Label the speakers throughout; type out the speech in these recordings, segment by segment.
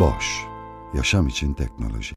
Speaker 1: Boş, yaşam için teknoloji.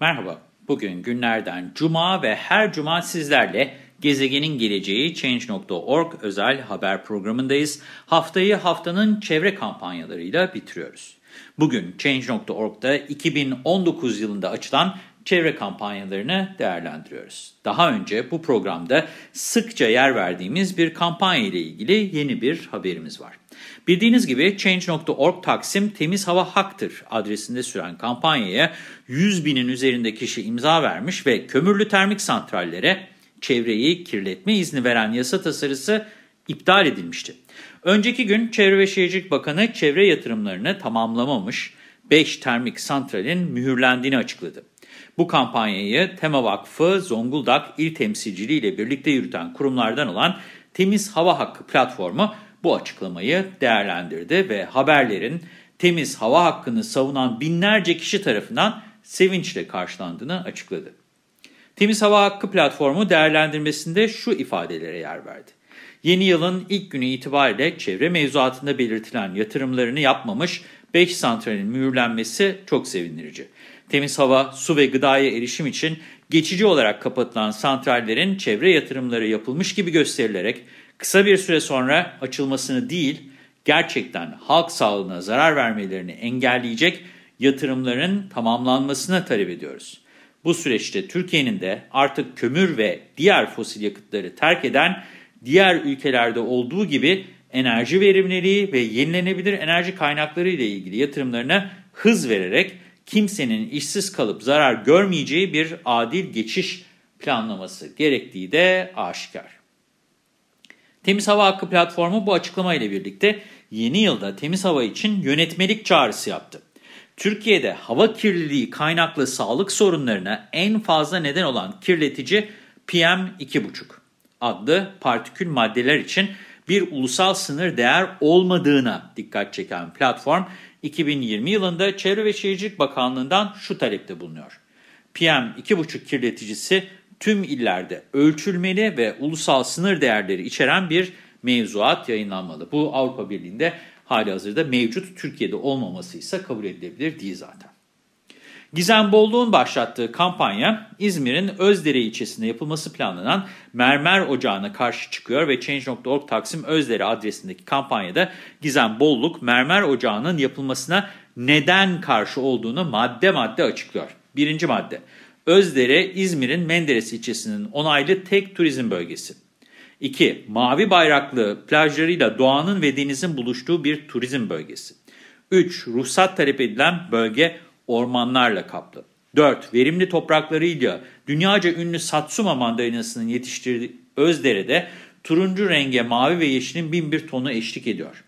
Speaker 2: Merhaba, bugün günlerden cuma ve her cuma sizlerle Gezegenin Geleceği Change.org özel haber programındayız. Haftayı haftanın çevre kampanyalarıyla bitiriyoruz. Bugün Change.org'da 2019 yılında açılan çevre kampanyalarını değerlendiriyoruz. Daha önce bu programda sıkça yer verdiğimiz bir kampanya ile ilgili yeni bir haberimiz var. Bildiğiniz gibi Change.org Taksim Temiz Hava Haktır adresinde süren kampanyaya 100 binin üzerinde kişi imza vermiş ve kömürlü termik santrallere çevreyi kirletme izni veren yasa tasarısı iptal edilmişti. Önceki gün Çevre ve Şehircilik Bakanı çevre yatırımlarını tamamlamamış 5 termik santralin mühürlendiğini açıkladı. Bu kampanyayı Tema Vakfı Zonguldak İl Temsilciliği ile birlikte yürüten kurumlardan olan Temiz Hava Hakkı platformu bu açıklamayı değerlendirdi ve haberlerin temiz hava hakkını savunan binlerce kişi tarafından sevinçle karşılandığını açıkladı. Temiz Hava Hakkı platformu değerlendirmesinde şu ifadelere yer verdi. Yeni yılın ilk günü itibariyle çevre mevzuatında belirtilen yatırımlarını yapmamış 5 santralin mühürlenmesi çok sevindirici. Temiz hava, su ve gıdaya erişim için geçici olarak kapatılan santrallerin çevre yatırımları yapılmış gibi gösterilerek kısa bir süre sonra açılmasını değil, gerçekten halk sağlığına zarar vermelerini engelleyecek yatırımların tamamlanmasına talep ediyoruz. Bu süreçte Türkiye'nin de artık kömür ve diğer fosil yakıtları terk eden diğer ülkelerde olduğu gibi enerji verimliliği ve yenilenebilir enerji kaynakları ile ilgili yatırımlarına hız vererek kimsenin işsiz kalıp zarar görmeyeceği bir adil geçiş planlaması gerektiği de aşikar. Temiz Hava Hakkı platformu bu açıklama ile birlikte yeni yılda temiz hava için yönetmelik çağrısı yaptı. Türkiye'de hava kirliliği kaynaklı sağlık sorunlarına en fazla neden olan kirletici PM2,5 adlı partikül maddeler için bir ulusal sınır değer olmadığına dikkat çeken platform, 2020 yılında Çevre ve Şehircilik Bakanlığı'ndan şu talepte bulunuyor. PM2,5 kirleticisi tüm illerde ölçülmeli ve ulusal sınır değerleri içeren bir mevzuat yayınlanmalı. Bu Avrupa Birliği'nde hali hazırda mevcut, Türkiye'de olmaması ise kabul edilebilir değil zaten. Gizem Bolluğun başlattığı kampanya İzmir'in Özdere ilçesinde yapılması planlanan mermer ocağına karşı çıkıyor ve Change.org Taksim Özdere adresindeki kampanyada Gizem Bolluk mermer ocağının yapılmasına neden karşı olduğunu madde madde açıklıyor. Birinci madde Özdere İzmir'in Menderes ilçesinin onaylı tek turizm bölgesi. 2. Mavi bayraklı plajlarıyla doğanın ve denizin buluştuğu bir turizm bölgesi. 3. Ruhsat talep edilen bölge ormanlarla kaplı. 4. Verimli topraklarıyla dünyaca ünlü Satsuma mandalinasının yetiştirdiği Özdere'de turuncu renge mavi ve yeşilin bin bir tonu eşlik ediyor.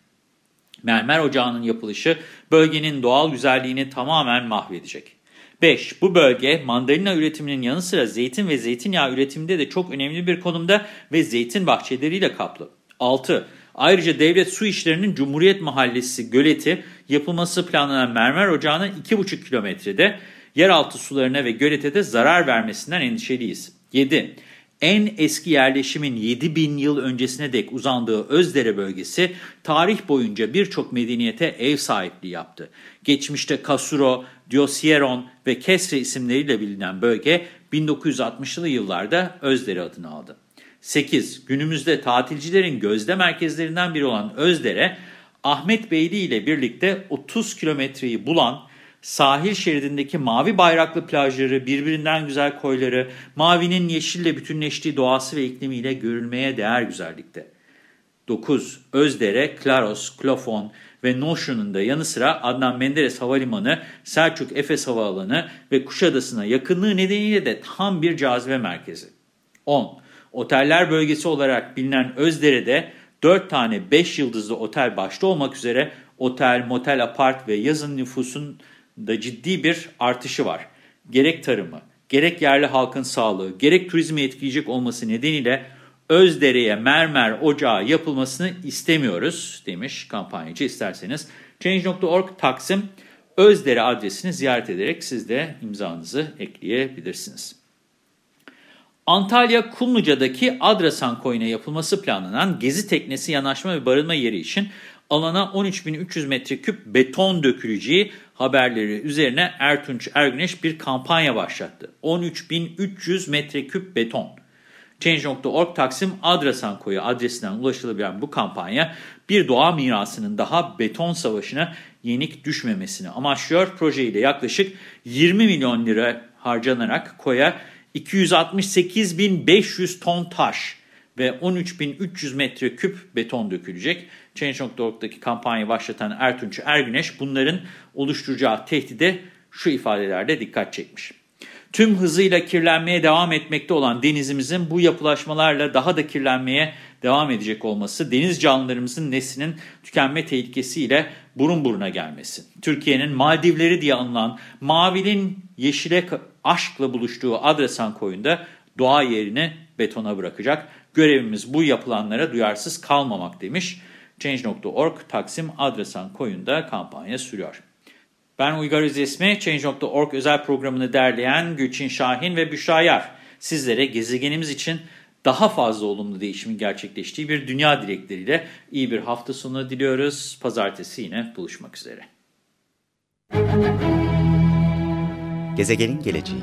Speaker 2: Mermer ocağının yapılışı bölgenin doğal güzelliğini tamamen mahvedecek. 5. Bu bölge mandalina üretiminin yanı sıra zeytin ve zeytinyağı üretiminde de çok önemli bir konumda ve zeytin bahçeleriyle kaplı. 6. Ayrıca devlet su işlerinin Cumhuriyet Mahallesi göleti yapılması planlanan mermer ocağına 2,5 kilometrede yeraltı sularına ve gölete de zarar vermesinden endişeliyiz. 7. En eski yerleşimin 7000 yıl öncesine dek uzandığı Özdere bölgesi tarih boyunca birçok medeniyete ev sahipliği yaptı. Geçmişte Kasuro, Diosieron ve Kesre isimleriyle bilinen bölge 1960'lı yıllarda Özdere adını aldı. 8. Günümüzde tatilcilerin gözde merkezlerinden biri olan Özdere, Ahmet Beyli ile birlikte 30 kilometreyi bulan sahil şeridindeki mavi bayraklı plajları, birbirinden güzel koyları, mavinin yeşille bütünleştiği doğası ve iklimiyle görülmeye değer güzellikte. 9. Özdere, Klaros, Klofon ve Noşun'un da yanı sıra Adnan Menderes Havalimanı, Selçuk Efes Havaalanı ve Kuşadası'na yakınlığı nedeniyle de tam bir cazibe merkezi. 10. Oteller bölgesi olarak bilinen Özdere'de 4 tane 5 yıldızlı otel başta olmak üzere otel, motel, apart ve yazın nüfusun da ciddi bir artışı var. Gerek tarımı, gerek yerli halkın sağlığı, gerek turizmi etkileyecek olması nedeniyle Özdere'ye mermer ocağı yapılmasını istemiyoruz demiş kampanyacı. İsterseniz Change.org Taksim Özdere adresini ziyaret ederek siz de imzanızı ekleyebilirsiniz. Antalya Kumluca'daki Adrasan Koyu'na yapılması planlanan gezi teknesi yanaşma ve barınma yeri için alana 13.300 metreküp beton döküleceği haberleri üzerine Ertunç Ergüneş bir kampanya başlattı. 13.300 metreküp beton. Change.org Taksim Adrasan Koyu adresinden ulaşılabilen bu kampanya bir doğa mirasının daha beton savaşına yenik düşmemesini amaçlıyor. Projeyle yaklaşık 20 milyon lira harcanarak koya 268.500 ton taş ve 13.300 metreküp beton dökülecek. Change.org'daki kampanyayı başlatan Ertunç Ergüneş bunların oluşturacağı tehdide şu ifadelerde dikkat çekmiş. Tüm hızıyla kirlenmeye devam etmekte olan denizimizin bu yapılaşmalarla daha da kirlenmeye devam edecek olması, deniz canlılarımızın neslinin tükenme tehlikesiyle burun buruna gelmesi. Türkiye'nin Maldivleri diye anılan mavinin yeşile aşkla buluştuğu Adrasan koyunda doğa yerini betona bırakacak. Görevimiz bu yapılanlara duyarsız kalmamak demiş. Change.org Taksim Adrasan koyunda kampanya sürüyor. Ben Uygar Özesmi, Change.org özel programını derleyen Gülçin Şahin ve Büşra Yar. Sizlere gezegenimiz için daha fazla olumlu değişimin gerçekleştiği bir dünya dilekleriyle iyi bir hafta sonu diliyoruz. Pazartesi yine buluşmak üzere.
Speaker 3: Gezegenin geleceği